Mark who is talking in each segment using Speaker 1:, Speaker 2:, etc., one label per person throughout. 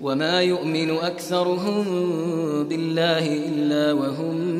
Speaker 1: وما يؤمن أكثرهم بالله إلا وهم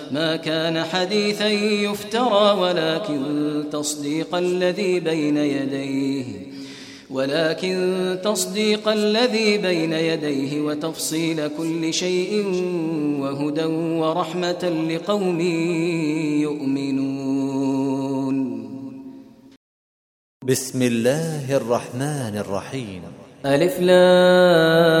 Speaker 1: ما كان حديثا يفترى ولكن تصديق الذي بين يديه ولكن تصديق الذي بين يديه وتفصيل كل شيء وهدى ورحمة لقوم يؤمنون.
Speaker 2: بسم الله الرحمن الرحيم.
Speaker 1: ألف لام